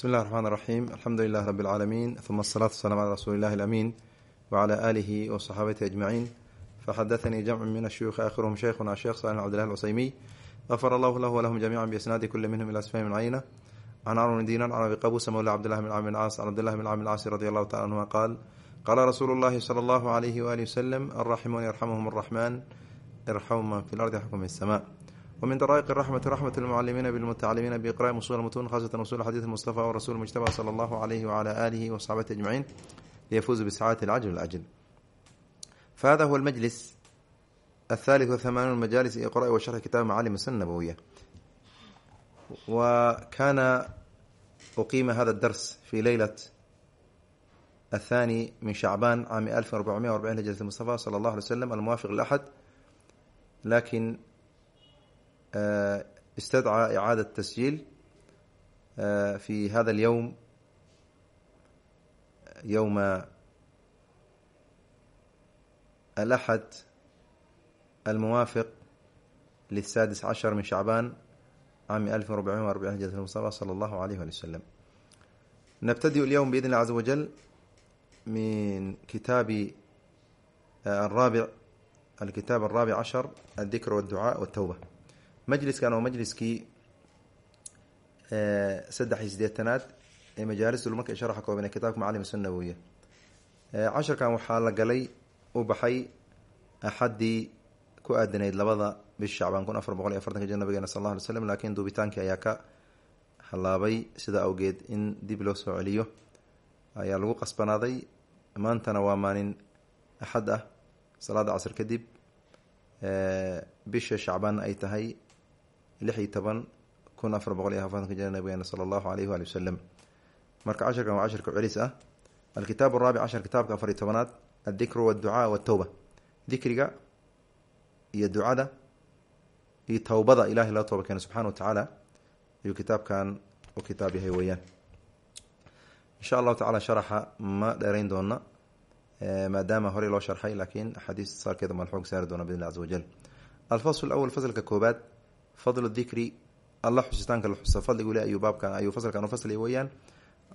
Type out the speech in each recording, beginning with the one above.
bismi llahi raxmaan raxiim alxamdu lilahi rabi lcaalamiin uma asalaatu wasalaam cala rasuuli illahi alamiin wacala aalihi wasaxaabatihi ajmaciin faxadaanii jamcun min ashuyuuhi aakhiruhum sheykhuna sheekh saalin cbdillahi alcuseymiy gafar allahu lahu walahum jamiican biisnaadi kulli minhum ila sfahmin cayna can arun diinan can abi qabusa mawla cbdillahi bin camrin caas can abdillahi bin camrin caasi radi allahu tacala anhuma qaal qaala rasuulu llahi sala allahu alayhi waalihi wasalam alraximuuna yarxamuhum arraxmaan irxamu man fi lardi yaxkum isamaa wmin daraa'iq raxmati raxmat lmucalimiina bilmutacalimiina biiqra'i usul mutun khasatan usul xadiid mustafa warasul mujtaba sala allahu alayhi wacala aalihi wasaxbati ajmaciin liyafuuzu bisacaadati alcajl alajl fahada huwa almajlis athalitث wathamanuun majaalis iqra'i wa sharxi kitaab macalim sun nabowiya wa kana uqiima hada dars fi leylat athani min shacbaan caami alfin arbacmiya arbacin hijrat mustafa sala allah alay slam almuwafiq laxad laakiin استدعى إعادة تسجيل في هذا اليوم يوم الأحد الموافق للسادس عشر من شعبان عام 1440 المصطفى صلى الله عليه وسلم نبتدئ اليوم بإذن الله عز وجل من كتاب الرابع الكتاب الرابع عشر الذكر والدعاء والتوبة majliskan waa majliskii saddex iyo sideetanaad ee majaalis marka sharaxa kooban ee kitaabka macalim sunna weeye. Casharkan waxaa la galay u baxay axaddii ku aadanayd labada bish shacbaan kun afar boqol iyo afartanka jir nabigeena sal alla alay slam laakiin duubitaankii ayaa ka hallaabay sida awgeed in dib loo soo celiyo. Ayaa lagu qasbanaaday maantana waa maalin axad ah salaada casr kadib bisha shacbaan ay tahay lix iyo toban kun afar boqol iyo afartanka jir nabigeena sala allahu alayh waali wasalam marka casharkan waa casharka celis ah. Alkitaab araabic cashar kitaabka afar iyo tobanaad addikru waadducaa watawba. Dikriga iyo ducada iyo towbada ilahay loo tooba keena subxana wa tacaala ayuu kitaabkan u kitaab yahay weeyaan. Insha allahu tacala sharaxa ma dheerayn doona maadaama horey loo sharxay laakiin axaadiis saarkeeda maan xoog saari doona bidn caza wajal alfasl awal faslka koobaad fadlu dikri alla xusitaanka la xusa fadligu le ayuu baabkan ayuu faslkan u faslay weeyaan.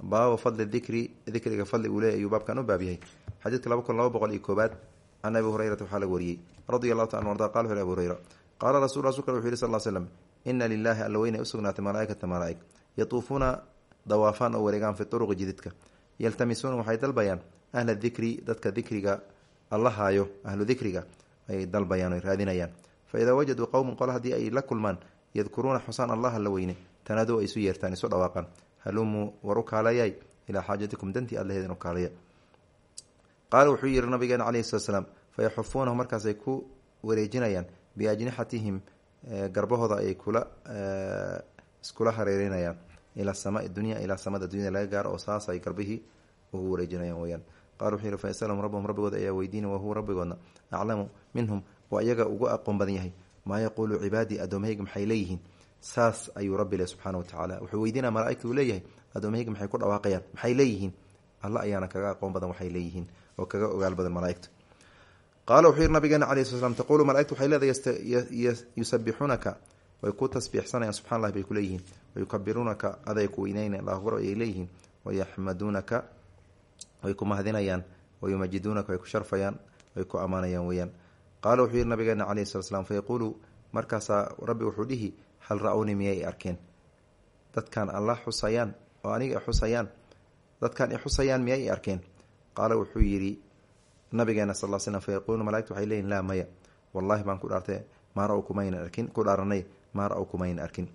Baaba fadli dikri dikriga fadligu le ayuu baabkan u baab yahay. Xadiidka laba kun laba boqol iyo koobaad can abi hurayrata waxaa laga wariyey. Radia allahu taala arda qala wuxu abu hureyra qaala rasul rasulka wuxu yhi sal l slam ina lilahi alla weynay usugnaatay malaaikata malaaig. Yatuufuuna dawaafaan oo wareegaan fi turuqi jididka. Yaltamisuuna waxay dalbayaan ahla dikri dadka dikriga allahaayo ahlu dikriga ay dalbayaan oy raadinayaan fa idaa wajaduu qowman qole haddii ay la kulmaan yadkuruuna xusaan allaha la weyne. Tanaaduu ay isu yeertaan isu dhawaaqaan. Halumuu war u kaalayay. Ilaa xaajatikum dantii aad laheedin u kaalaya. Qaala wuxuu yihi nabigeena calayhi salatu slaam fa yaxufuunahu markaasay ku wareejinayaan biajnixatihim garbahooda ay kula iskula hareerinayaan ila samaa dunya ilaa samada dunyada laga gaaro oo saas ay garbihii ugu wareejinayaan weyaan qala wuxuu yihi fa yasalhum minhum waa iyaga ugu aqoon badan yahay. Maa yaquulu cibaadii adoomahayga maxay leeyihiin? Saas ayuu rabbi leh subxaana watacaala wuxuu weydiinaya malaaigta uu leeyahay adoomahayga maxay ku dhawaaqayaan? Maxay leeyihiin? Alla ayaana kaga aqoon badan waxay leeyihiin oo kaga ogaal badan malaaigta qaala wuxuu yihi nabigeena calayi sl slam taquulu malaaigta waxay leedahay yusabixuunaka way ku tasbiixsanayaan subxana allahi bay ku leeyihiin. Wayukabiruunaka aday ku weyneyna allah akbar ayay leeyihiin. Wayaxmaduunaka way ku mahadinayaan. Wayumajiduunaka way ku sharfayaan way ku ammaanayaan weyaan qaala wuxuu yihi nabigeena calayhi slat slam fayaquulu markaasaa rabbi wuxuu dhihi hal ra-wnii miyay arkeen? Dadkan alla xusayaan oo aniga xusayaan dadkan i xusayaan miyay arkeen? Qaala wuxuu yidhi nabigeena sal l slm fayaquuluuna malaigtu waxay leeyihiin laa maya. Wallahi baan ku dhaartay maa ra-w kumayna arkin ku dhaaranay maa ra-w kumayna arkin.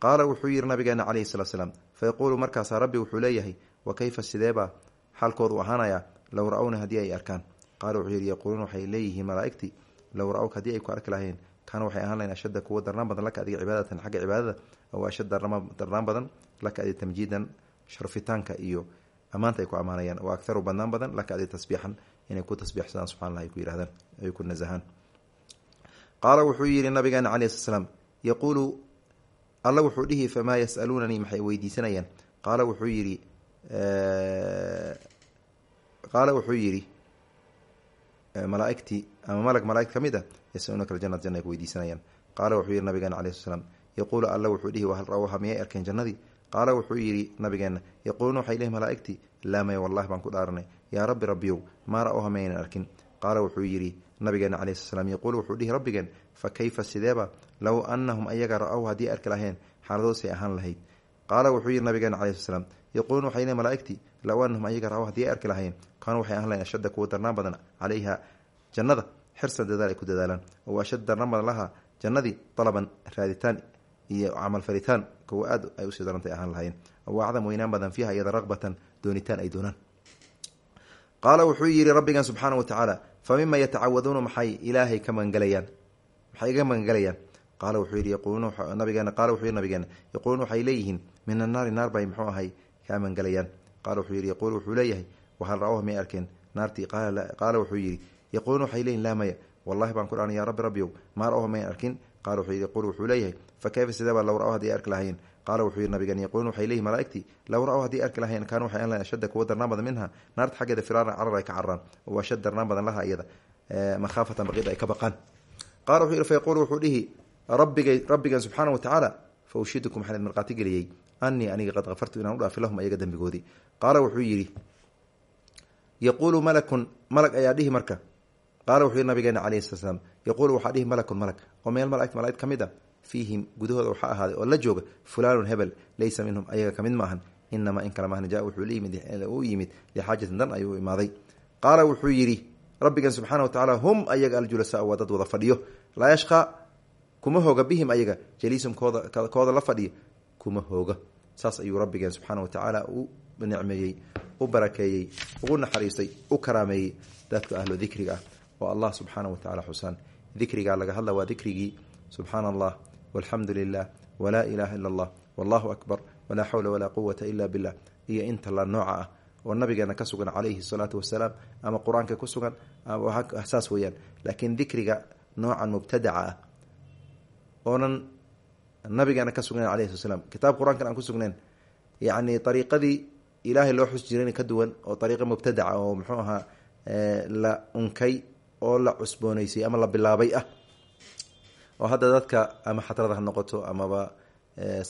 Qaala wuxuu yihi nabigeena calayhi salatu slaam fayaquulu markaasaa rabbi wuxuu leeyahay wa kayfa sideebaa xaalkoodu ahaanayaa? Low ra-wna haddii ay arkaan qaala wuxuu yihi yaquuluuna waxay leeyihiin malaaigtii. Low ra-wka haddii ay ku arki lahayeen kaana waxay ahaan lahayn ashadda kuwa darnaan badan laka adiga cibaadatan xagga cibaadada aw ashad darnaan badan laka adi tamjiidan sharfitaanka iyo ammaanta ay ku ammaanayaan wa akharu badnaan badan laka adi tasbiixan inay ku tasbiixsadaan subxana ay ku yihahdaan ay ku nasahaan. Qaala wuxuu yihi nabigeena calayi sl slaam yaquulu alla wuxuu dhihi famaa yasaluunanii maxay weydiisanayaan? Qaala wuxuu yidhi qaala wuxuu yidhi malaaigtii ama malag malaaigt ka mid a yasalunaka aljanat janna ay ku weydiisanayaan. Qaala wuxuu yihi nabigeena calayi sl slam yaquulu alla wuxuu dhihi wahal ra-wha miyay arkeen jannadii? Qaala wuxuu yidhi nabigeenna yaquuluuna waxay leeyihiin malaaigtii laa maya wallahi baan ku dhaaranay. Yaa rabbi rabbiyow maa maynan arkin. Qaala wuxuu yidhi nabigeena calayi sl slam yaquulu wuxuu dhihi rabbigeen fa kayfa sideeba? Low annahum ayaga ra'ow haddii arki laheen xaaladoosay ahaan lahayd. Qaala wuxuu yidhi nabigeena calayi sl slam yaquuluuna waxay leeyihiin malaaigtii low annahum ayaga ra'ow haddii arki lahayeen kaanuu waxay ahaan lahayn ashadda kuwa darnaan badan calayha jannada xirsan dadaal ay ku dadaalaan oo ashad darnaan badan lahaa jannadii dalaban raaditaan iyo camal falitaan kuwa aad ay u sii darantay ahaan lahaayeen oo weynaan badan fiiha iyada raqbatan doonitaan ay doonaan qaala wuxuu yidhi rabbigan subxaana wa tacaala mima yatacawaduuna maxay ilaahay ka magangelayaan maxay iga magangelayaan qaala wuxuu yidhi yaquuluuna nabigeena qaala wuxuu yidhi nabigeena yaquuluuna waxay leeyihiin min annaari naar bay muxuu ahay kaa magangelayaan qaala wuxuu yidhi yaquulu wuxuu leeyahay wahal ra'oha may arkeen. Naartii qaala wuxuu yidhi yaquuluuna waxay leeyihiin laa maya. Wallahi baan ku dhaarnay yaa rabbi rabbiyow maa ra'oha mayn arkin? Qaala wuxuu yidhi yaquulu wuxuu leeyahay fa kayfa sideebaa low ra'o haddii arki lahayn? Qaala wuxuu yidhi nabigan yaquuluun waxay leeyihiin malaaigtii low ra'ow haddii arki lahayn kaanu waxay an lahayn ashadda kuwa darnaan badan minha naarta xaggeeda firaaran carar ay ka cararaan oo ashad darnaan badan laha iyada makhaafatan baqid ay ka baqaan. Qaala wuxuu yidhi fa yaquulu wuxuu dhihi rabbigay rabbigan subxaana wa tacaala fa ushidukum waxaan idin markhaati geliyey. Anii aniga qad kafartu inaan u dhaafi lahum ayaga dembigoodii qaala wuxuu yidhi yaquulu malakun malag ayaa dhihi marka qaala wuxuu nabigeena calayhi sala slam yaquulu waxaa dhihi malakun malag oo meel malaigt malaa'id ka mid a fiihim gudahooda waxaa ahaaday oo la jooga fulaanun hebel laysa minhum ayaga ka mid maahan inamaa in kale maahan jaa wuxuu u yimid lixaajatin dan ayuu imaaday qaala wuxuu yidhi rabbigan subxaana wa tacaala hum ayaga aljulasaa waa dad wada fadhiyo laa yashqaa kuma hooga bihim ayaga jaliisum kooda la fadhiyo kuma hooga saas ayuu rabbigeen subxaana wa tacaala u nicmeeyey u barakeeyey ugu naxariistay u karaameeyey dadka ahlo dikriga. Oo allah subxaana wa tacala dikrigaa laga hadla waa dikrigii. Subxaana allah walxamdu lilah walaa ilaaha ila allah wallahu akbar walaa xawla walaa quwata ila billah. Iyo inta la nooca ah oo nabigeena ka sugan calayhi salaatu wasalaam ama qur'aanka ku sugan saas weeyaan. Laakiin dikriga noocan mubtadaca ah oonan nabigeena ka sugnayn alayhi sl slam kitaab qur'aankan aan ku sugnayn yacni ariiqadii ilaahay loo xus jiran ka duwan oo ariiqa mubtadaca oo muxuu ahaa la unkay oo la cusboonaysay ama la bilaabay ah. Oo hadda dadka ama xadrada ha noqoto amaba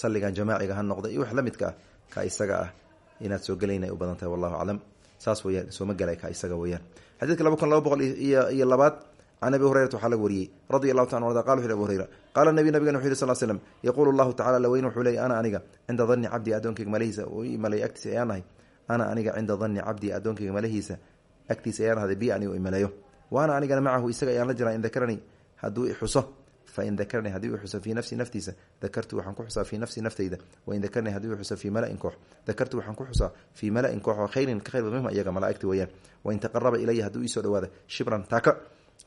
salligan jamaaciga ha noqdo iyo wax la midka ah ka isaga ah inaad soo gelayna ay u badan wallahu aclam. Saas weyaan sooma gelay ka isaga weyaan xadiidka laba kun laba boqol iyo labaad can abi hurayrata waxaa laga wariyey radi allahu taala arda qala wuxu abu hurayra qaala nabi nabigan wuxu yhi sal slm yaquulu llahu tacala laweyn wuxuu leeyay ana aniga cinda danni cabdi addoonkayga malahiisa uu imalay agtiisa ayaan ahay ana aniga cinda danni cabdi addoonkayga malahiisa agtiisa ayaan ahday bi ani u imaleeyo waana anigana macahu isaga ayaan la jiraa in dakaranii hadduu ixuso fain dakaranii haddii u xuso fii nafsi naftiisa dakartu waxaan ku xusaa fii nafsi naftayda wain dakaranii haddii u xuso fii malain koox dakartu waxaan ku xusaa fii malain koox oo khayrin ka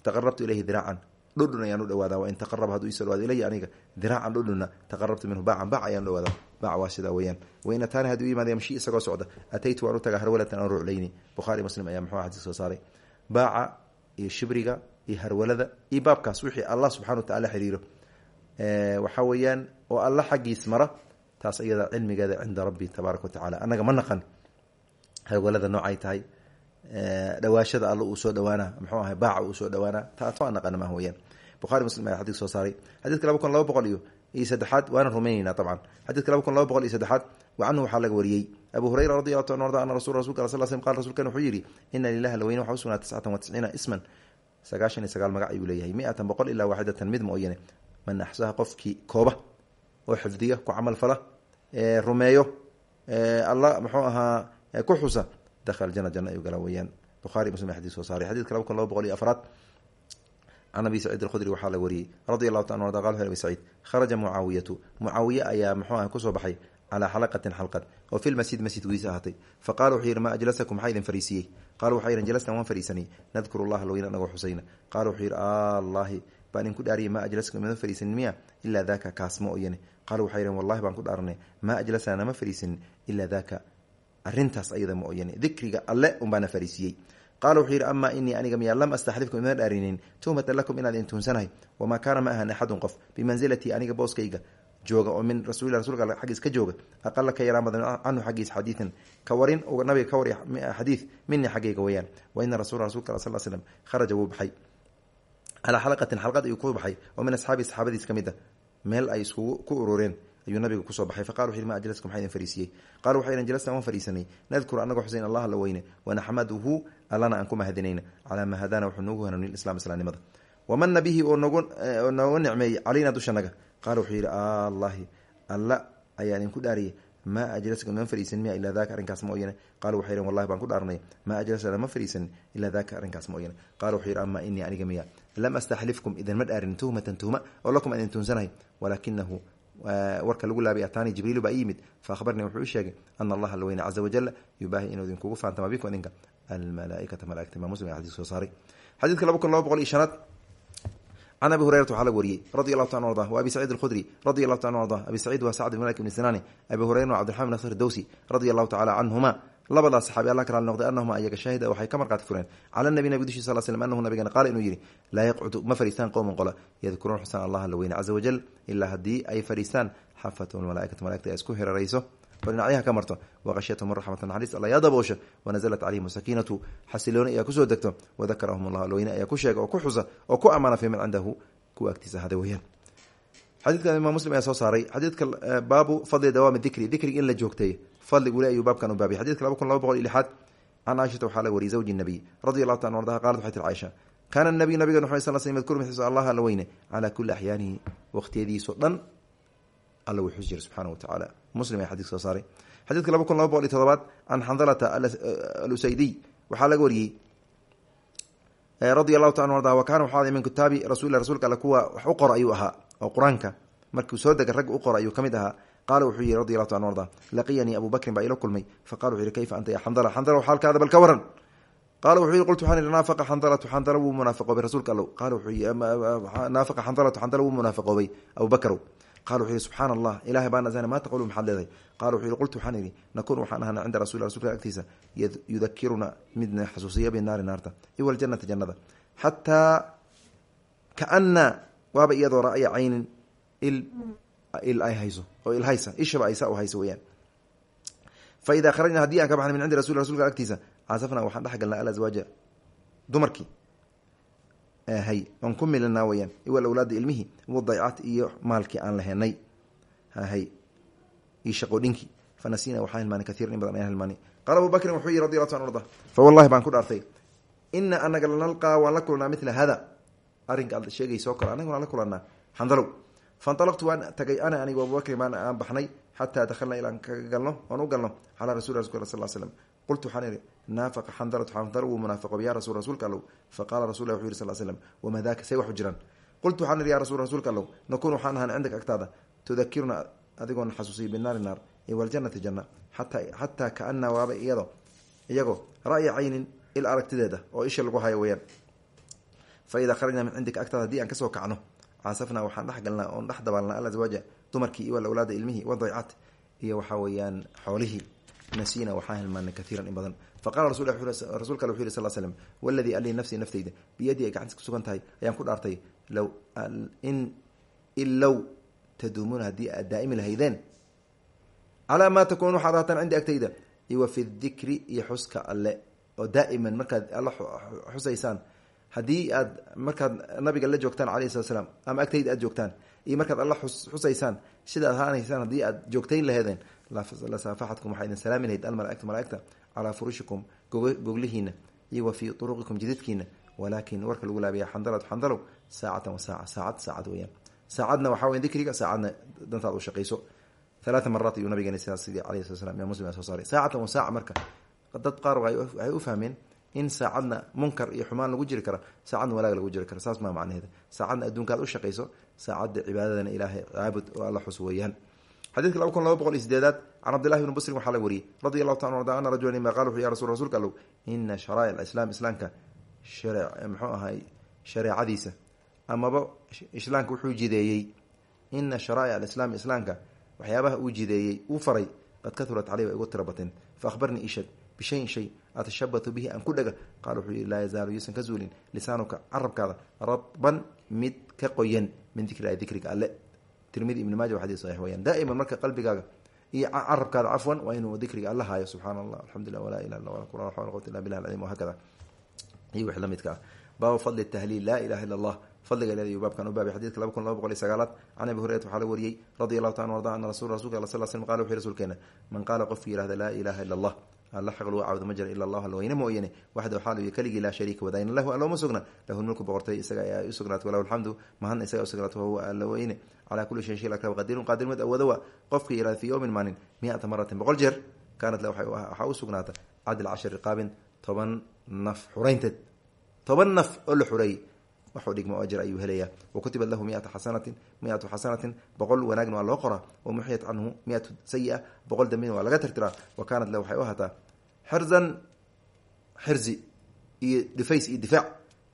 taqarabtu ilayhi diraacan dhudhun ayaan u dhawaada wain taqaraba hadduu iisoo dhawaada ilaya aniga diraacan dhudhunna taqarabtu minhu baacan bac ayaan dhawaada bac waa sidaa weeyaan. Wain ataani hadduu yimaada yamshi isagoo socda. Ataytu waan u tagaa harwalatan aan ruclayni. Bukhaari muslim ayaa muxuu xadiis soo saaray. Baaca iyo shibriga iyo harwalada iyo baabkaas wixii allah subxana wa tacala xiriiro. Waxaa weeyaan oo alla xaggiis mara taas iyada cilmigeeda cinda rabbi tabaaraka wa tacala annaga ma naqan. Harwalada noocay tahay dhawaashada alla uu soo dhawaana muxuu ahay baaca uu soo dhawaana taasoo naqana maaha weyaan bukhari muslim ayaa xadis soo saaray. Xadidka laba kun laba boqol iyo iyo saddexaad waana rumaynayna dabcan xadidka laba kun laba boqol iyo saddexaad canhu waxaa laga wariyey. Abu hurayra radi allahu ta arda ana rasul rasulka al sl slm qal rasulkan wuxuu yidhi ina lilahi laweyne waxa usugnaa tiscatan wa tisciina isman. Sagaashan iyo sagaal magac ayuu leeyahay. Mi-atan boqol ilaa waaxidatan mid mooyane. Man axsaha qofkii kooba oo xifdiya ku camal fala rumeeyo alla muxuu ahaa ku xusa dakhala jana jana ayuu gala weyaan bukhari muslim xadis soo saaray xadidka laba kun laba boqol iyo afraad can abi saciid alkhudri waxaa la wariyey radi allahu ta arda qal abi saciid kharaja mucaawiyatu mucaawiye ayaa muxuu ah ku soo baxay calaa xalaqatin xalqad oo fi lmasjid masjidkiisa ahaatay faqala wuxuu yidhi maa ajlasakum maxaa idin fariisiyey qalu waxaa yidhan jalasna waan fariisanay nadkuru llaha laweyna anagoo xusayna qaala wuxuu yidhi allahi baan idinku dhaariyay maa ajlasakum imama fariisanin miya ilaa daka kaas ma oyane qaala waxaa yidhan wallahi baan ku dhaaranay maa ajlasana nama fariisanin ilaa daka arrintaas ayada ma oyane dikriga alle unbaana fariisiyey. Qaala wuxuu yidhi amaa inii aniga miyaa lam astaxlifkum imana dhaarinin tuhmatan lakum inaad idin tuunsanahay. Wamaa kaana ma ahan axadun qof. Bimanzilatii aniga booskayga jooga oo min rasulilah rasulka xaggiis ka jooga. Aqala ka yaraan badan canhu xaggiis xadiidan. Ka warin nabiga ka wari xadiid minii xaggayga weyaan wa ina rasul rasulka al slm kharaja wuu baxay. Calaa xalaqatin xalqad ayuu ku baxay. Oo min asxaabii saxaabadiis ka mid a meel ay iskugu ku urureen ayuu nabiga ku soo baxay faqala wuxu yhi ma ajlaskum maxaa idin fariisiyey qala waxay idhan jalasna waan fariisanay nadkuru anagoo xusayn allah la weyne wanaxmaduhu allana aan ku mahadinayna calaa ma hadana wuxuu noogu hanuuniy islam islaamnimada. Wamana bihi oo noogu noogu nicmeeyey calayna dushanaga qaala wuxuu yidhi allahi alla ayaa idinku dhaariyey. Maa ajlaskum ma fariisan miya ilaa daka arrinkaas ma oyane qalu waxay yidhan wallahi baan ku dhaarnay. Maa ajlasana ma fariisanin ilaa daka arrinkaas ma oyane qala wuxuu yidhi ama inii aniga miya lam astaxlifkum idinma dhaarin tuhmatan tuhma oo lakum aan idin tuunsanahay walaakinahu warka lagu laabay ataani jibriilu baa i yimid faahbarnii wuxuu u sheegay ana allaha alweyne caza wajala yubaahi inuu idinkugu faantama bikum idinka almalaaikata malagta imaam muslim xadis soo saaray. Xadiidka laba kun laba boqol iyo shanaad can abi hurayrat waxaa laga wariyey radi allahu ta arda wa abi sacid alkhudri radi allahu ta arda abi sacid waa sacd bn malik bni sinani abi hurayra wa cbdiraxman bn asr dowsi radi labadaas saxaabi alla kala noqday anahuma ayaga shaahida waxay ka marqaati fureen. Cala nabi nabi dushi sal slm anahu nabigana qaala inuu yidhi laa yaqcudu ma fariistaan qowman qola yadkuruuna xusaan allaha la weyne caza wajal ilaa haddii ay fariistaan xafathum malaaikatu malaigta ay isku hirarayso. Oo dhinacyaha ka marto waqashyatahum raxmata naxariis alla yaa daboosho wanazalat calayhim sakiinatu xasilooni ayaa ku soo degto wadakarahum allah alweyne ayaa ku sheega oo ku xusa oo ku ammaana fi man cindahu kuwa agtiisa ahada weyaan xadiidkan imaam muslim ayaa soo saaray xadiidka baabu fadli dawaami dikri dikriga in la joogtay fadligu le ayuu baabkan u baabiyay. Xadidka laba kun laba boqol iyo lixaad can caaishata waxaa la wariyay zawji nabiy radi allahu ta ardaha qalat waxay tir caaisha kaana nabiy nabiga nuxu sal sl yadkuru xisa allah alla weyne? Calaa kulli axyaanihi waqtiyadiiso dhan alla wuu xus jira subxaana wa tacaala muslim ayaa xadidka soo saaray. Xadiidka laba kun laba boqol iyo todobaad can xandalata alusaydiy waxaa laga wariyey radi allahu ta arda wa kana waxaa min kitaabi rasul rasulka alle kuwa wax u qor ayuu ahaa oo qur'aanka markuu soo dega ragga u qora ayuu ka mid ahaa qaala wuxuu yihi radi allahu ta arda laqiyanii abu bakrin baa ila kulmay faqala wuxu yihi kayfa anta ya xandala xandala xaalkaada bal ka waran qaala wuxuu yihi qultu waxaan ihi naafaqa xandalatu xandala wuu munaafaqoobay rasuulka allow yihi naafaqa xandalatu xandala wuu munaafaqoobay abu bakrow qala wuxuu yihi subxaana allah ilahay baan asana maa taqulu maxaad leedahay qala wuxuu yihi qultu waxaan idhi nakun waxaan ahana cinda rasul rasulka agtiisa yudakiruna midna xasuusiya binaari naarta iwa aljanata jannada xataa kaana waaba iyadoo ra-ya caynin il il ay hayso oo il haysa ishaba ay saa u hayso weyaan fa idaa kharajna haddii ka baxnay min cindi rasul rasulka agtiisa caasafnaa waxaan dhex galnaa alaswaaja dumarkii hay aan ku milinaa weyaan iwal awlaada ilmihii iyo maalkii aan la henay hay iyo shaqoodhinkii fanasina waxaan hilmaanay kaiiran in badan ayaan hilmaanay. Qaala abu bakrin wuxuu yihi radi arda fa wallahi baan ku dhaartay anaga lanalqaa waan mila hada. Arrinka aad sheegaysa oo kale anaga waan la kulanaa xandalow fainalaqtu waan tagay ana anigu abubakrin baan aan baxnay xataa dakhalna ilaan kaga galno oon u galno calaa rasul sal slm qultu waxaan ihi naafaqa xandalatu xandalo wuu munaafiqooba ya rasul rasuulka allow faqala rasul wuxu yiri sal slm wamaa daka say waxu jiraan qultu waxaan ihi ya rasul rasuulka allow nakun waxaan ahaan cindaka agtaada tudakiruna adigoona xasuusiya binaari naar iyo waljanati janna xataa xataa kaana waaba iyado iyagoo ra'ya caynin il aragtideeda oo isha lagu hayo weyaan fa kharajna min cindika agtaada haddii aan ka soo kacno caasafnaa waxaan dhex galnaa oon dhex dabaalnaa alaswaaja dumarkii iyo awlaada ilmihii wadaycat iyo waxaa weeyaan xoolihii. Nasina waxaa hilmaanay kaiiran in badan. Faqala rasulka ale wuxu yiri sal slm waladii alii nafsii naftayda biyadii ay gacantiis kusugan tahay ayaan ku dhaartay low in low taduumuuna haddii aad daa'imi lahaydeen calaa maa takuunu waxaad ahaataan cindi agtayda iwa fi dikri iyo xuska alle oo daa'iman markaad alla xusaysaan haddii aad markaad nabiga la joogtaan alayh slat slam ama agtayda aad joogtaan iyo markaad alla xusaysaan sida ad ahaanaysaan haddii aad joogtayn laheedeen lasaafaxadkum waxaa idin salaami lahayd almalaaigtu malaaigta calaa furushikum goglihiina iyo wa fii uruqikum jididkiina walaakin warka lagu laabaya xandalatu xandalow saacatan wa saaca saacad saacad weyaan saacadna waxaa weya dikriga saacadna dantaad u shaqayso alaaa maraat ayuu nabigeena sidaas sidii alayh slat slam imaam muslim soo saaray. Saacatan wa marka dad qaar waxay u fahmeen in saacadna munkar iyo xumaan lagu jiri kara saacadna walaag lagu jiri kara saas maa macnaheeda. Saacadna adduunkaad u shaqayso saacadda cibaadadana ilaahay caabud oo alla xus weeyaan. Xadidka laba kun laba boqol iyo can cabdillahi bni busrin waxaa la wariyey radi allahu ta arda ana rajulan ima qala wuxu ya rasul rasulka allow ina sharaa'ic islaam islaamka muxuu ahay shareecadiisa amaba islaamka wuxuu jideeyey. Ina sharaa'ic alislaam islaamka waxyaabaha uu jideeyey uu faray qad kahurat caley way igu tira bateen fa ahbarnii ishad bishayin shay atashabatu bihi aan ku dhaga. Qaala wuxuu yihi laa yazaalu yuusan ka zuulin lisaanuka carabkaada radban mid ka qoyan min dikrilahi dikriga alle. Tirmidi ibn maaja wa saxiix weyaan daa'iman marka qalbigaaga iyo carabkaada cafwan waa inuu dikriga alla haayo subxaana allah alxamdulilah walaa ilaha illa wala quran xawla quwata illa billah alcadiim wahakada iyo wix la ah. Baabu fadli tahliil laa ilaha illa allah fadliga leeda ayuu baabkan u baabay xadidka laba kun laba boqol iyo sagaalaad can abi hurayrat waxaa la wariyey radi allahu taala arda ana rasul rasulka al sal slm qala wuxu rasuulkeena man qaala qofkii yihahda laa ilaha illa allah alla xaq lagu caabudo ma jira ila allah alweyne mooyane waxdahu xaal iyo keligii laa shariika wadayna lahu allooma sugna lahu lmulku boqortay isaga ayaa usugnaatay walahu alxamdu mahadna isaga usugnaatay wahuwa alla weyne calaa kulli shayin shay lakab qadirun qadir mid awoodo wa qofkii yihahda fii yowmin maalin miata maratin boqol jeer kaanat la waxaa u sugnaata cadl cashar riqaabin toban naf xureynteed toban naf oo la xureeyey waxuu dhigmo ajr ayuu helayaa. Wa kutibat lahu miata xasanatin miatu xasanatin boqol wanaagna waa loo qoraa. Wa muxiyat canhu miatu sayi-a boqol dambina waa laga tirtiraa. Wa kaanat waxay u ahaataa xirzan xirzi iyo dhifays iyo difaac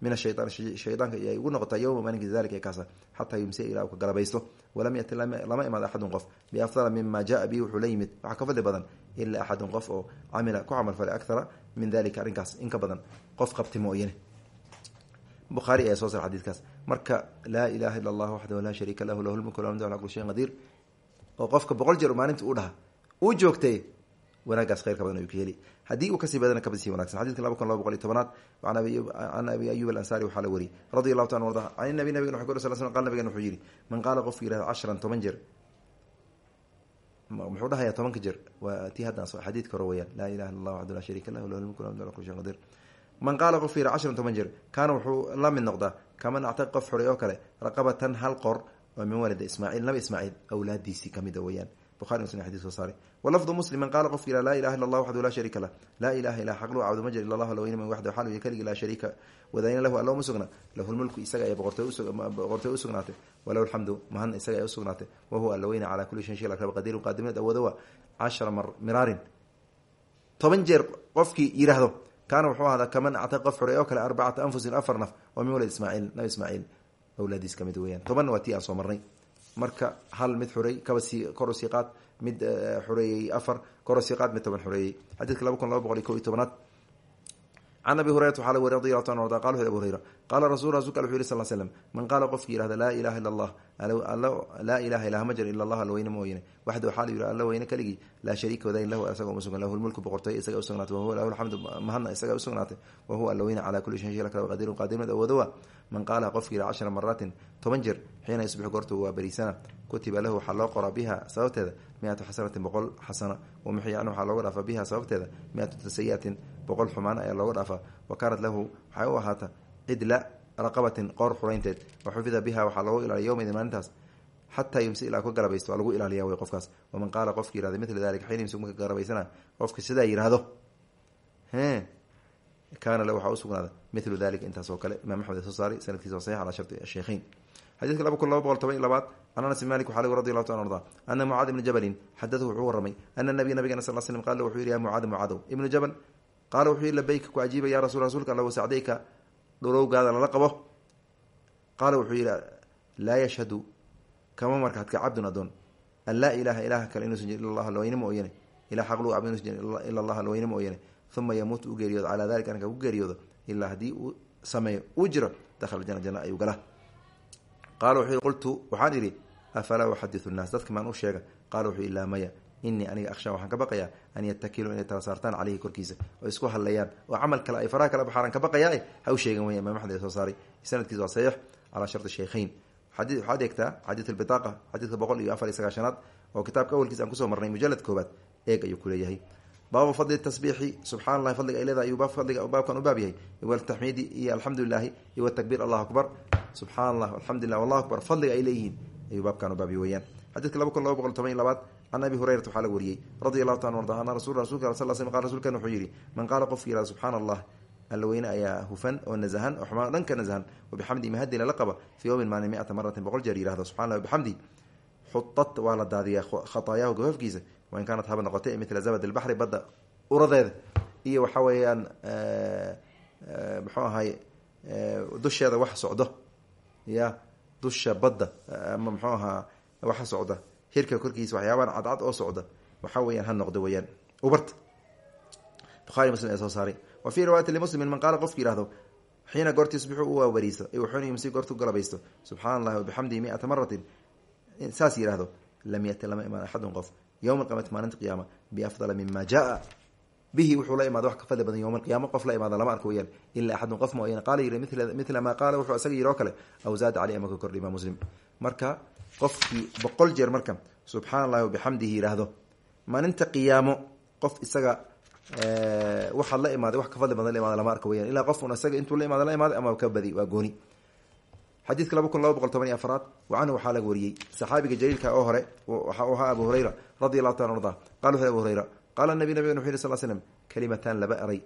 min ashayaan shaydaanka ay ugu noqotaa yowma maalinki dalika kaasa xataa yumsiya ilaa uu ka galabaysto. Walam yati lama imaad axadun qof. Biafdala mima jaa bihi wuxuu la yimid waxaa ka fadli badan ilaa axadun qof oo camila ku camal falay akthara min dalika arrinkaas in badan. Qof qabti mooyane buhaari ayaa soo sar xadiidkaas. Marka laa ilaha illa allah waxdahu laa shariika lahu lahu lmulku wala ala kuli shayin qadiir oo qofka boqol jeer maalinta uu dhaha uu joogtay wanaagaas khayrka badan ayuu ka heli. Haddii uu ka sii badana kabasii wanagsan xadidka laba kun laba boqol iyo tobanaad can abi ayub alansaari waxaa la wariyey radi allahu ta arda can nabi nabigana wxu sal sl qal nabigan wuxuu yihi man qaala qofku yihahda cashran toban jeer. Muxuu dhahayaa tobanka jeer? Waa tii haddan xadiidka hore weyaan laa ilaha illa allah waxdahu laa shariika lahu lahu lmulku wala ala kuli shayin qadiir man qaala qof yidha cashran kaana wuxuu la mid noqdaa kaman actaq qof xuray oo kale raqabatan hal qor oo min walida ismaaciil nabi ismaaciil awlaadiisii ka mid weyaan buhari muslim xadis soo saaray. Walafdu muslim man qaala qofka yidha laa ilaha illa allah waxdahu laa shariika lah. Laa ilaha ilaa xaq luu caabudo ma jir illa allah alweyne man waxdahu xal keligii laa shariika wadayna lahu allooma sugna. Lahu lmulku isaga ay boqortooy usugnaatay walahu alxamdu mahadna isaga ay usugnaatay wahuwa allaweyne calaa kulli shayin shay lakrab qadiirun qaadimad awoodowa cashara miraarin. Toban kaana wuxuu ahaadaa kaman actaq qof xuray oo kale arbacata anfusin afar naf oo min walad ismaaciil nabi ismaaciil awlaadiis ka mid weyaan tobanna waa tii aan soo marnay marka hal mid xuray kaba qaad mid xureeyey afar kor u sii qaad mid toban xureeyey xadiidka laba kun laba boqol iyo ko iyo tobanaad can abi hurayrata waxaa la weri radi ta wuxu abu hurayra qaala rasul rasulka al wuxu yiri sal slm man qaala qofki yihahda laa ilaha illa allah laa ilaha ilaha ma jir illa allah alla weyne mooyane waxdu xaal yiri alla weyne keligii laa shariika wadayn lahu isaga uma sugan lahu lmulku boqortooy isaga usugnaatay wahuwa lahu alxamdu mahadna isaga usugnaatay wahuwa alla weyne calaa kulli shayin shay lakra qadirun qadirmad awoodowa man qaala qofki yidha cashara maraatin toban jeer xiina yusbixu goortu waa beriisana kutiba lahu waxaa loo qoraa biha sababteeda miatu xasanatin boqol xasana wamuxiya an waxaa looga dhaafa boqol xumaan ayaa looga dhaafaa. Wa kaanat lahu waxay u ahaata cidla raqabatin qoor xuraynteed. Wa xufida biha waxaa loogu ilaaliya yowmaydin maalintaas xataa yumsi ilaa ka garabaysto waa lagu ilaaliya wey qofkaas. Waman qaala qofki yihahda mila dalika xiina yumsi marka garabaysana qofka sidaa yihahdo kaana lahu waxaa usugnaada milu dalika intaas oo kale imam axmed soo saari sanadkiisa waa saxiix calaa sharti asheykheyn xadidka laba kun laba boqol toban iyo labaad can anas malik waxa lg radi allahu ta arda ana mucaad ibnu jabalin xadadahu wuxuu waramay ana nabiya nabigana sal slm qala wuxuu yihi ya mucaad mucaadow ibnu jabal qaala wuxuu yihi labayka ku ajiiba ya rasul rasuulka alla wasacdayka dhurowgaada lala qabo. Qaala wuxuu yihi laa yashhadu kama markaadka cabdun adoon an laa ilaha ilaha kale inuusan jirin illa allah mooyane ilah xaq luu cabo inuusan jirin ila allah alweyne mooyane uma yamuutu u geeriyoodo calaa dalika arrinka ku geeriyoodo. Ilaa haddii uu sameeyo uu jiro dakhala jana janna ayuu galaa. Qaala wuxuu yihi qultu waxaan idhi afalaa uxadiu nnaas? Dadka maan u sheega. Qaala wuxuu ilaa maya inii aniga akhsha waxaan ka baqayaa an yatakiluu inay tala saartaan korkiisa. Oo isku hadlayaan. Oo camal kale ay faraha kala baxaaran ka baqayaa ha u sheegan weya imaam ee soo saaray. Sanadkiisa waa saxiix calaa sharti shaykhayn. Waxaad eegtaa xadiid albitaaqa xadiidka boqol iyo afar iyo sagaashanaad oo kitaabka awalkiisa aan ku soo marnay mujalad koobaad eeg ayuu kuleeyahay baabu fadli tasbiixi subxana allahi fadliga ay leedahay ayuu fadliga baabkan u baab yahay. Iwataxmiidi iyo alxamdu lilahi iyo watakbiir allahu akbar. Subxana allah alxamdulilah wallahu akbar fadliga ay leeyihiin ayuu baabkan u baabya weyaan xadiidka laba kun laba boqol toban iyo labaad can abi hurayrata waxaa la wariyey radi allahu taala arda ana rasul rasulka sal sl qal rsulkan wuxuu yihi man qaala qofki yihahda subxaana allah alla weyne ayaa hufan oo nazahan oo xumaan dhan ka nazahan wabixamdi mahadi lala qaba fii yowmin maalin miata maratin boqol jeer yihahdo subxana allah bixamdi xutat waa la daadiyaa khataayahu gafafkiisa wain kaanat haba noqotay mila zabad albaxri badda uradeeda iyo waxa weeyaan muxuu ahay dusheeda wax socdo ya dusha badda ama muxuu ahaa waxa socda hirka korkiisa waxyaabaan cadcad oo socda. Waxa weeyaan ha noqdo weyaan ubarta buhari muslim ee soo saaray. Wa fii riwaayati limuslimin man qaala qofki yihahdo xiina goorti yusbixu u waawariisto wuxuuna yumsi goortu galabaysto subxana allahi wabixamdihi miata maratin saas yihahdo lam yati lama imaan axadun qof. Yowma alqiyamati maalinta qiyaama biafdala mima jaa bihi wuxuu la imaada wax ka fadli badan yowma alqiyama qof la imaada lama arko weyaan ilaa axadun qof mooyane. Qaala yiri mila maa qaala wuxuu isaga yiri oo kale. Aw zaada caleyh ama ka kordhi imaam muslim. Marka qofkii boqol jeer marka subxaana allahi wabixamdihi yidhaahdo maalinta qiyaamo qof isaga waxaad la imaaday wax ka fadli badan la imaada lama arko weyaan ilaa qof un isaga intuu la imaada la imaaday ama ka badi waa gooni. Xadiidka laba kun laba boqol toban iyo afraad wa canhu waxaa laga wariyey saxaabiga jaliilka oo hore waxa uu ahaa abu hurayra radi allahu taala arda qala wuxu abu hurayra qaala nabi nabig wuxu yiri sal slm kalimataan laba eray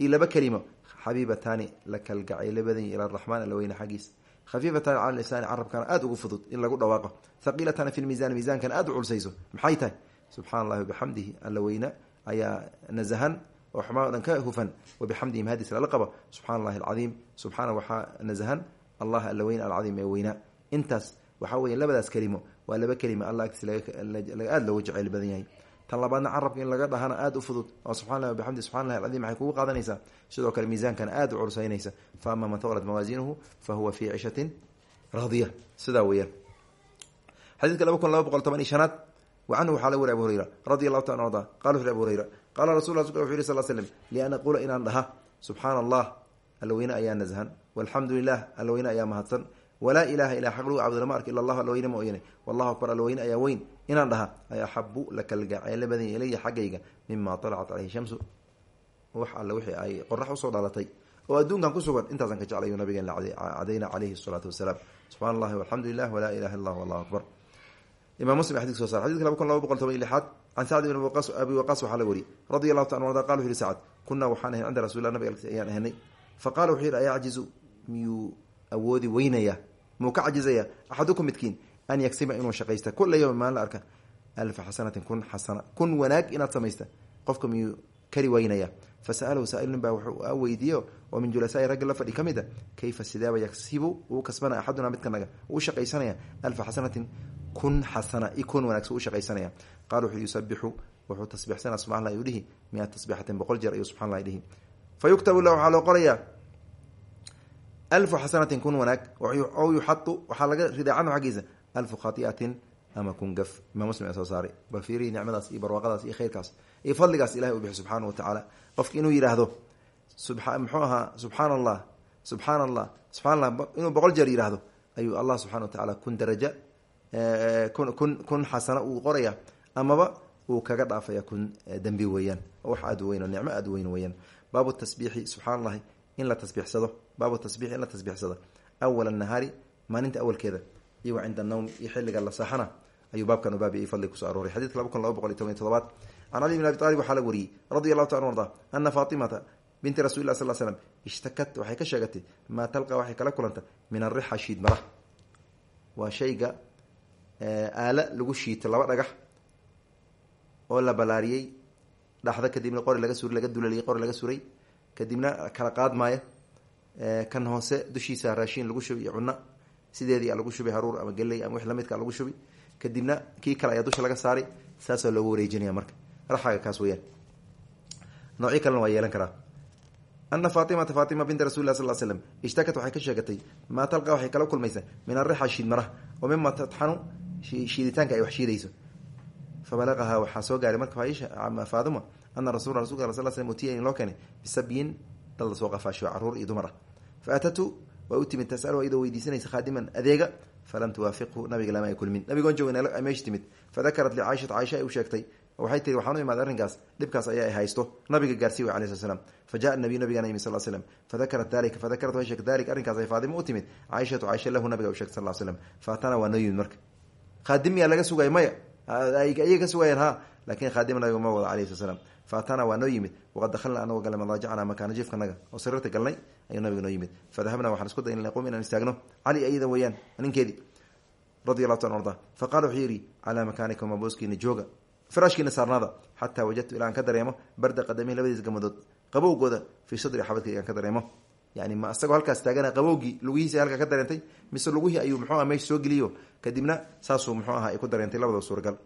iyo laba kelimo xabiibataani la kalgacayla badan ila raxmaan alla weyne xaggiis khafiifataani cala lisaani carabkana aada ugu fudud in lagu dhawaaqo haqiilataani fi lmiisani miisankana aada u culsayso maxay tahay subxana allahi wabixamdihi alla ayaa nazahan oo xumaan o dhan ka hufan wabixamdihi mahadis lala qaba subxana allahi alcadiim subxaana waxaa nazahan allah alla alcadiim ee weynaa intaas waxaa weya labadaas kelimo waa laba kelima alla agtiis aada looga jeceyl badan yahay tan labaadna carabka in laga dhahana aada u fudud. Oo subxana lah bixamdi subxana llahi alcadiim waxay kugu qaadanaysaa? Sidoo kale miisaankana aada u cursaynaysa fa ama man taqlat mawaasiinuhu fa huwa fii cishatin raadiya sidaa weyaan xadiidka laba kun laba boqol toban iyo shanaad wa canhu waxaa laga wari abu hurayra radi allahu taala arda qala wuxu abu hurayra qaala rasul wuxu yiri sal slm lian aquula inaan dhaha subxaana allah alla weyne ayaa nashan walxamdu lilah alla weyne ayaa mahadsan walaa ilaha ilaa xaq lagu caabudo lama ark ila allah alla weyne mooyane wallahu akbar alla weyne ayaa weyn inaan dhaha ay axabu la kalgaceelo badanya ilaya xaggayga mima alacat caleyhi shamsu. Wax alle wixii ay qorax u soo dhalatay oo adduunkan kusugan intaasan ka jeclayu nabigeen cadayna caleyhi salaatu wasalaam. Subxana allahi walxamdu lilah walaa ilaha illa allahu akbar. Imam muslim xadis so sar xadidka laba kun laba boqol toban iyo lixaad can sacd ibn abi waqas waxaa la wariyey radi allahu ta arda qala wuxu yihi sacd kunaa waxaan ahayn cinda rasul lah nabig alkiis ayaan ahanay faqala wuxuu yidhi ayacjizu? Miyuu awoodi weynaya? Muu ka cajizaya? Axadukum midkiin an yagsima inuu shaqaysta kula yowmi maalin la arka alfa xasanatin kun xasana kun wanaag inaad samaysta qofka miyuu kari weynaya fasa'alahu saailin baa wuxuu weydiiyo oo min julasaai ragga la fadhi ka mid a kayfa sidaaba yagsibu uu kasbana axaduna midkanaga uu shaqaysanaya alfa xasanatin kun xasana i kun wanaagsan u shaqaysanaya qaal wuxuu yusabixu wuxuu tasbixsana subxan lah ayuu dhihi tasbixatin boqol jeer ayuu subxan lah dhihi fa yuktabu waxaa loo qorayaa alfu xasanatin kun wanaag ow yuxadu waxaa laga ridaa canhu xaggiisa alfu khatiatin ama kun gaf imaam muslim soo saaray bal fiirihi nicmadaas iyo barwaaqadaas iyo khayrkaas iyo fadligaas ilahay u bixi subxaana wa tacaala qofki inuu yidhaahdo muxuu ahaa subxaana allah subxaana allah subxana allah inuu boqol jeer yihahdo ayuu allah subxana wa tacaala kun daraja kun kun kun xasana uu qoraya amaba uu kaga dhaafaya kun dembi weeyaan wax aada u weyn oo nicmo aada u weyn weeyaan baabu tasbiixi subxana allahi in la tasbiixsado baabu tasbiixi in la tasbiixsado awala nahaari maalinta awalkeeda iyo wa cinda nawm iyo xilliga la saaxana ayuu baabkan u baabiiyay fadli ku soo arooray. Xadidka laba kun laba boqol iyo toban todobaad can cali bin abi talib waxaa la wariyey radi allahu taala arda ana faatimata binti rasuli lah sal slam waxay ka sheegatay maa talqa waxay kala kulanta min arixa shiid mara waa shayga aala lagu shiito laba dhagax oo la balaariyey dhaxda kadibna qori laga sur laga dulaliyey qori laga suray kadibna kala qaadmaaya kan hoose dushiisa raashiin lagu shubi iyo cunno sideedii lagu shubi haruur ama geley ama wix lamidka lagu shubi kadibna kii kale ayaa dusha laga saaray saasoo loogu wareejinaya marka. Raxaga kaas weyaan noocyo kalena waa yeelan karaa. Ana faatimata faatima binta rasuli lah sal slm ishtakat waxay ka sheegatay maa talqa waxay kala kulmaysa min arixa shiid maraha. Oo mima tatxanu shiiditaanka ay wax shiidayso. Fabalaqahaa waxaa soo gaaray marka faadima ana rasul rasulka sal sl utiya in loo keenay bisabyin dad la soo qafaasho carruur iyo dumar ah. Fa aatatu waa u timid tasalu iyadoo weydiisanaysa khaadiman adeega falam tuwaafiqhu nabiga lama ay kulmin. Nabigoon joogin meesha timid. Fadakarat licaaishata caaisha ay u sheegtay. Waxay tihi waxaan u imaada arrinkaas dhibkaas ayaa ay haysto. Nabiga gaarsiy way sl slam fa jaa nabiy nabigana yimi sal slm fadakarat dalika fadakarat way sheegtay dalik arrinkaas ay faadimo u timid. Caaishatu caaisha lahu nabiga u sheegtay sal slam faatana waa noo yimid marka. Khaadimiyaa laga sugay? Maya. Ayay ka sugayeen ha laakiin khaadim nabiga ma wada alayhi sl slam galnay ayuu nabiga noo yimid. Fadahabna waxaan isku day in qum inaan istaagno. Cali ayada weeyaan ninkeedii radi allahu ta arda fa wuxuu yidhi calaa makaanikuma booskiina jooga. Firaashkiina saarnaada xataa wajadtu ilaa aan ka dareemo barda qadamihi labadiis gamadood qabowgooda fii sadri xabadkayga aan ka dareemo. Yani ma isagoo halkaas taagana qabowgii lugihiisa halkaa ka dareentay? Mise lugihii ayuu muxuu aha meesha soo geliyo? Kadibna saasuu muxuu aha ay ku dareentay labadaba suuragal.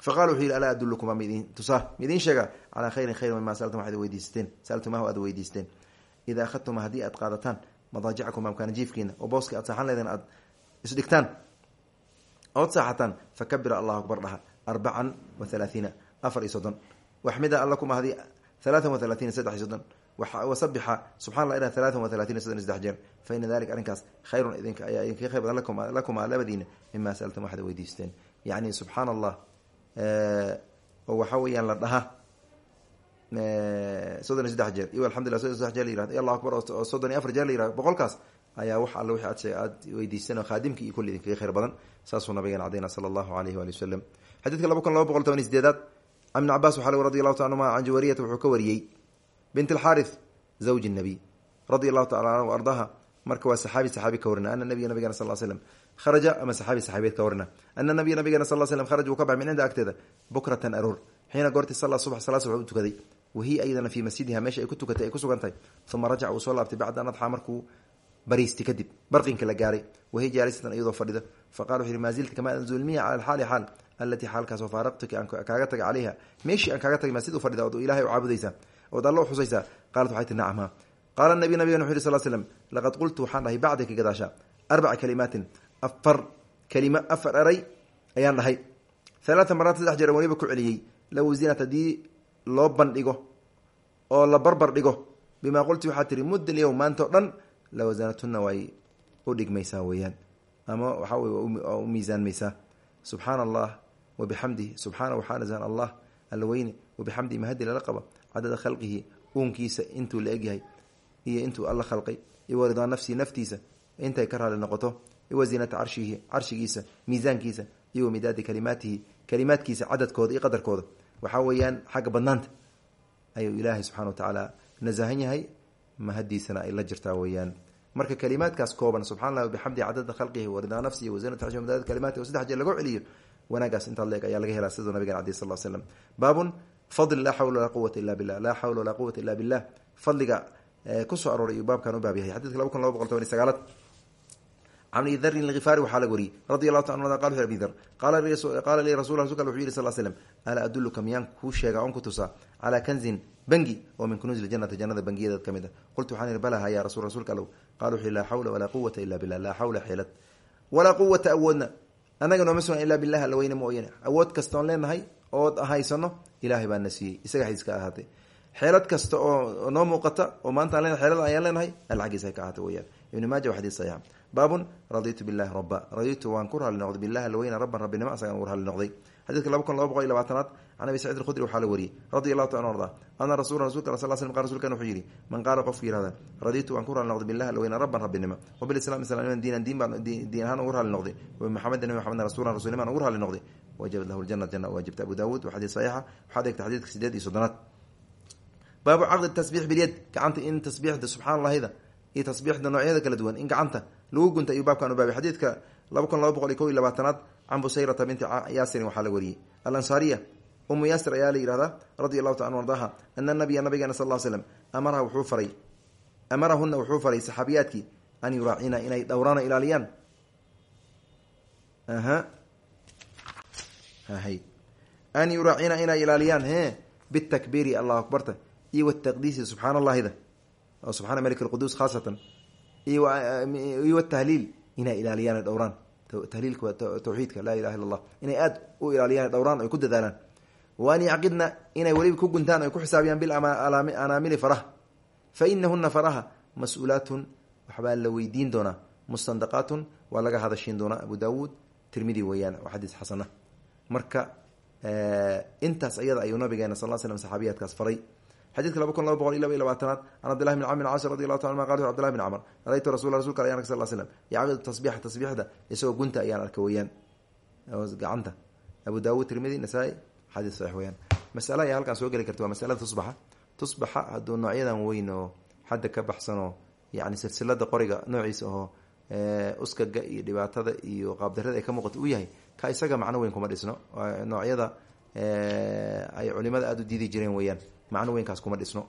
Fa wuxuu yidhi alaa adulukuma midin tusaa? Midiin sheega calaa khayrin khayr mima saltum waxaad weydiisateen saltumahu aad weydiisteen idaa akhadtuma haddii aad qaadataan madaajicakum maamkaana jiifkiina oo booska aad saaxan leedeen aad isdhigtaan ood saaxataan fakabira allahu akbar dhaha arbacan wa halaathiina afar iyo soddon waxmida alla kuma haddii alaaan wa alaatiin saddex iyo soddon wasabixa subxana allah ina alaaan wa alaatiin soddon saddex jeer fa dalika arrinkaas khayrun idinka ayaa idinkaga khayr badan lakumaa labadiina mima saaltum waxaad weydiisteen yacni subxaana allah oo waxa weeyaan la dhaha soddon iyo saddex jeer. Iyo alxamdullah sodon saddex jeer la yiraahdo. Iyo allahu akbar oo soddon iyo afar jeer la yiraahdo. Boqolkaas ayaa wax alle wixii aad sheeg aad weydiisteen oo khaadimkii iyo kulli idinkaga khayr badan. Saasuu nabigeena cadayna sala allahu alayhi waali wasalam xadiidka laba kun laba boqol toban iyo sideedaad can ibni cabas waxaa lg radi allahu taala anhuma can jawariyata wuxuu ka wariyey bint alxaarith zawji nabiy radi allahu tacala anhu ardaha. Marka waa saxaabi saxaabi ka warina. Ana nabiya nabigana sal slam kharaja ama saxaabi saxaabiyeed ka warina. Ana nabiya nabigana sal slam kharaja wuu ka baxay min cinda agteeda bukratan aroor xiina goorti salla subax salaa subax u tukaday wahiya ayadana fii masjidiha meesha ay ku tukatay ay ku sugan tahay uma rajaca uu soo laabtay bacda an adxaa markuu bariisti kadib barqinka la gaaray. Wahiya jaalisatan iyadoo fadhida. Faqala wuxu yhi maa zilta kamaa anzulmiya cala alxaali xaal alatii xaalkaasoo faaraqtuki aan kaaga tagay caleyha meeshii aan kaaga tagay maa sid u fadhida ood ilahay u caabudaysaa? Ood alla u xusaysaa? Qaalat waxay tii nacam. Ha qaala nabi nabigan wuxu yhi sal slam laqad qultu waxaan dhahay bacdaka gadaasha arbaca kalimaatin afar kalima afar eray ayaan dhahay. Halaatan maraat saddex jeer waliba ku celiyey. Low zinat haddii loo bandhigo oo la barbar dhigo. Bimaa qulti waxaa tihi mudda lyowm maanta o dhan lawasanatuna way u dhigmaysaa weeyaan. Ama waa u miisaanmaysaa. Subxaana allah wabixamdihi subxaana waxaa nasan allah alla weyne wabixamdihi mahadi lala qaba cadada khalqihi uunkiisa intuu la egyahay iyo intuu alla khalqay iyo waridaa nafsihi naftiisa intay ka raali noqoto iyo wazinata carshihi carshigiisa miisaankiisa iyo wamidaadi kalimaatihi kalimaadkiisa cadadkooda iyo qadarkooda. Waxaa weeyaan xagga badnaanta ayuu ilaahay subxana wa tacaala nasahan yahay. Mahadiisana ay la jirtaa weeyaan. Marka kalimaadkaas kooban subxana allah bixamdi cadada khalqihi waridaa nafsihi kalimaatihi oo saddex jeer lagu celiyo wanaagaas intaad leeg ayaa laga helaa siduu nabigan cadi sal slam baabun fadl laa xawla walaa quwata illa billah laa xawla walaa quwata illa billah fadliga ku soo arooray iyuu baabkan u baab yahay. Xadidka laba kun laba boqol toban iyo sagaalaad can abi darin alhifaari waxaa laga wariyey radi allahu ta qal abi dar qaala lii rasul rasulka wuxuu yihi sal slm alaa aduluka miyaan kuu sheega on ku tusaa calaa kanzin bangi oo min kunuuzi ljanati jannada bangiyadeed ka mid a qultu waxaan ihi balaha ya rasul rasuulka allow qala wuxu laa xawla walaa quwata ila billah laa xawla xeelad walaa quwata awoodna annaga nooma sugan ilaa bilah alla weyne mooyane awood kastoon leenahay ood haysano ilaahay baa na siiyey isaga xadiiska ahaatay xeelad kasta oo noo muuqata oo maanta an xeelad ayaan leenahay alla baabun raditu billahi raba raditu waan ku raali noqday. Billahi alla weyne rabban rabbinimo asagaan ugu raali noqday. Xadidka laba kun laba boqol iyo labaatanaad can abi sacid alkhudri waxaa la wariyey. Radi allahu taala arda. Ana rasul rasulka sal sl qa rsulkan wuxuu yidhi man qaala qofka yihahda raditu waan ku raali noqday. Billahi alla weyne rabban rabbinimo wabilislam islaam diinan diin baan diin ahaan ugu raali noqday. Wabimaxameda nabi maxamedna rasulan rasuulnimaan ugu raali noqday. Wajabat lahu ljana jana waajibta abu daawuud wa xadiis saxiixa. Waxaad eegta xadiidka sideed iyo soddonaad. Baabu caqdi tasbiix bilyad gacanta in tasbiixda subxana allahida iyo tasbiixda noocyada kala duwan in gacanta lagu gunta ayuu baabkan u baabay. Xadiidka laba kun laba boqol iyo kow iyo labaatanaad can busayrata binti yaasirin waxaa la wariyey. Alansaariya umu yaasir ayaa la yihahdaa radi allahu ta an ardaha ana nabiya nabigeena sal l slam amaraha wuxuu faray amarahuna wuxuu faray saxaabiyaadkii an yuraacina inay dhowraan o ilaaliyaan an yuraacina inay ilaaliyaan he bitakbiiri allahu akbarta iyo wtaqdiisi subxaana allahida oo subxana malik lquduus khaasatan iyo wtahliil inay ilaaliyaan dhowraan. Tahliilka tawxiidka laa ilaha illa allah inay aada u ilaaliyaan dhowraan oy ku dadaalaan. Wa an yacqidna inay weliba ku guntaan oy ku xisaabiyaan bilanaamili faraha. Fa inahuna faraha mas'uulaatun waxbaa la weydiin doonaa. Mustandaqaatun waa laga hadashiin doonaa. Abu daawuud tirmidi weeyaan waa xadiis xasana. Marka intaas ayada ayuu nabigeena sal l slm saxaabiyaadkaas faray xadidka laba kun laba boqol iyo laba iyo labaatanaad can cabdillahi bin camr bin caas radi allahu ta anma qal cbdillahi bin camr raytu rasul rasulka ayan ark sal slm yacqidu tasbixa tasbiixda isagoo gunta ayaan arka weeyaan. Gacanta. Abu daawuud tirmidi nasaa-i xadiis saxiix weyaan masala ayaa halkaan soo geli karta waa masalada tusbaxa. Tusbaxa hadduu noocyadan weyn oo xadda ka baxsanoo yani silsilada qoriga noociisa oo uskaga iyo dhibaatada iyo qaabdarada ay ka muuqato uu yahay ka isaga macno weyn kuma dhisno. Noocyada ay culimada aada u diidi jireen weeyaan macno weynkaas kuma dhisno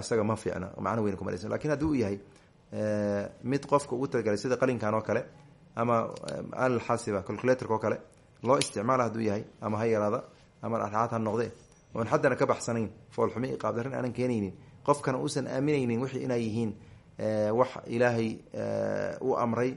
isaga ma fiicna macno weyn kuma dhisno. Lakin haddii yahay mid qofka ugu talagalay sida qalinkan oo kale ama alxasiba calculatorka oo kale loo isticmaala hadduu yahay ama ha yaraada ama dhexdhexaad ha noqde oon xaddana ka baxsanayn foolxumi i qaabdarin aanan keenaynin qofkana uusan aaminaynin wixii inay yihiin wax ilaahay u amray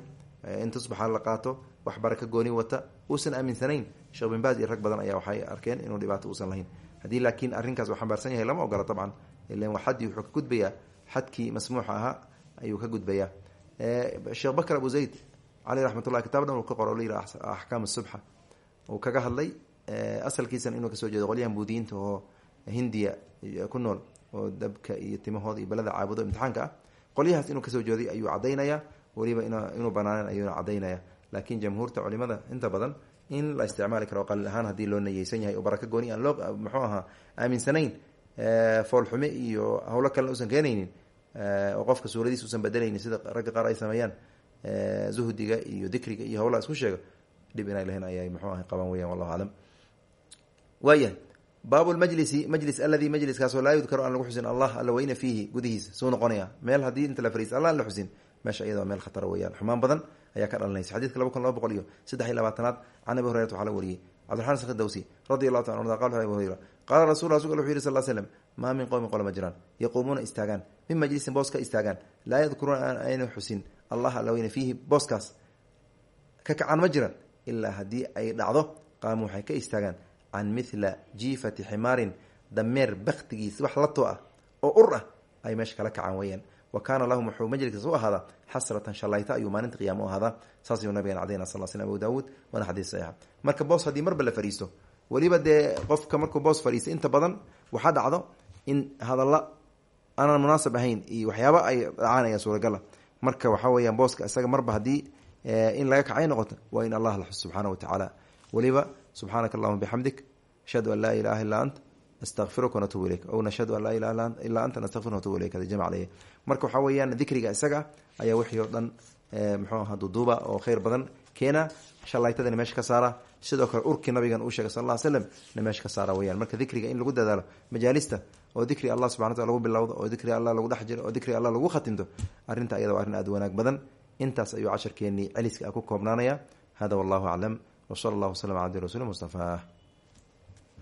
in tusbaxa la qaato wax baraka gooni wata uusan aaminsanayn sheekh bin iyo rag badan ayaa waxay arkeen inuu dhibaato uusan lahayn haddii laakiin arrinkaas uu xambaarsan yahay lama ogola dabcan ilan waa xaddii wuxuu ka gudbayaa xadkii masmuuxa ahaa ayuu ka gudbayaa. Sheekh bakr abu zayd caleyh raxmatullahi kitaab dhan uu ka qoro la yidhaha axkaam subxa uu kaga hadlay asalkiisana inuu ka soo jeedo qolyahan buudiyiinta oo hindiya ku nool oo dabka iyo timahooda iyo belada caabudo imtixaanka ah. Qolyahaas inuu ka soo jeeday ayuu caddaynaya weliba inuu banaanen ayuuna caddaynaya. Laakiin jamhuurta culimada inta badan in la isticmaali karo qalil ahaan haddii loo niyeysan yahay oo barako gooni aan loo muxuu ahaa aaminsanayn foolxume iyo howlo kalena usan keenaynin oo qofka suuradiis usan bedelaynin sida ragga qaar ay sameeyaan zuhdiga iyo dikriga iyo howlaha isku sheega dhib inay lahayn ayay muxuu ahay qaban weyaan wallahu aclam. Waayahay baab lmajlisi majlis aladii majliskaasoo laa yudkaru aan lagu xusin allah alla weyna fiihi gudihiisa suu noqonaya. Meel haddii inta la fariis alla aan la xusin meesha iyadoo meel khatara weyaan xumaan badan ayaa ka dhalanaysa. Xadidka laba kun laba boqol iyo saddex iyo labaatanaad can abi hurayrat waxaa la wariyey. Cabdiraxman sakhdawsi radi allahu taala anhu qala abu hurayra qaala rasul rasulka wuxu yihi sal slam maa min qowmin qole ma jiraan yaquumuuna istaagaan min majlisin boos ka istaagaan laa yadkuruuna aan ayna xusin. Allah alla weyna fiihi booskaas. Ka kacaan ma jiran ilaa haddii ay dhacdo qaamu waxay ka istaagaan. Can mithla jiifati ximaarin dameer baktigiis wax latoo ah oo ur ah ay meesha kala kacaan weyaan wa kaana lahum wuxuu majliskaas u ahaadaa xasratan shalayta ayuu maalinta qiyaama u ahaadaa. Saas ayuu nabigan cadayna sal sl abu daawuud waana xadiis saxiixa. Marka boos haddii marba la fariisto weliba dee qofka markuu boos fadhiista inta badan waxaa dhacdo in hadalla aanan munaasab ahayn iyo waxyaaba ay dhacaan ayaa suuragala marka waxaa weyaan booska isaga marba haddii in laga kacay noqoto waa in allah la xus subxaana wa tacaala weliba subxaanaka allahuma bixamdik ashhadu an laa ilaha illa ant astaqfiruka wanatubu ilayk. Ow nashhadu an laa ilaha illaa anta nastaqfiruka wanatubu ilayk hada jamc marka waxaa weeyaan dikriga isaga ayaa wixii oo dhan muxuu aha duduuba oo khayr badan keena. Shalaytadana meesha ka saara. Sidoo kale urkii nabigan uu sheegay sal lla slam na meesha ka saara weyaan marka dikriga in lagu dadaalo majaalista oo dikri allah subxana wataala lagu bilowdo oo dikri allah lagu dhex jiro oo dikri allah lagu khatimto arrinta iyada waa arrin aad wanaag badan. Intaas ayuu casharkeenii celiska ku koobnaanaya hada wallahu aclam wsala allah waslama ala abdi rasuuli mustafa